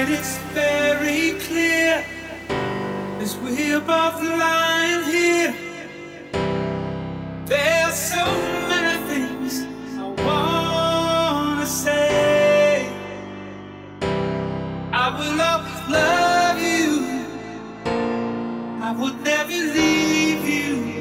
night it's very clear as we above the line here. There's so many things I wanna say. I will always love you. I would never leave you.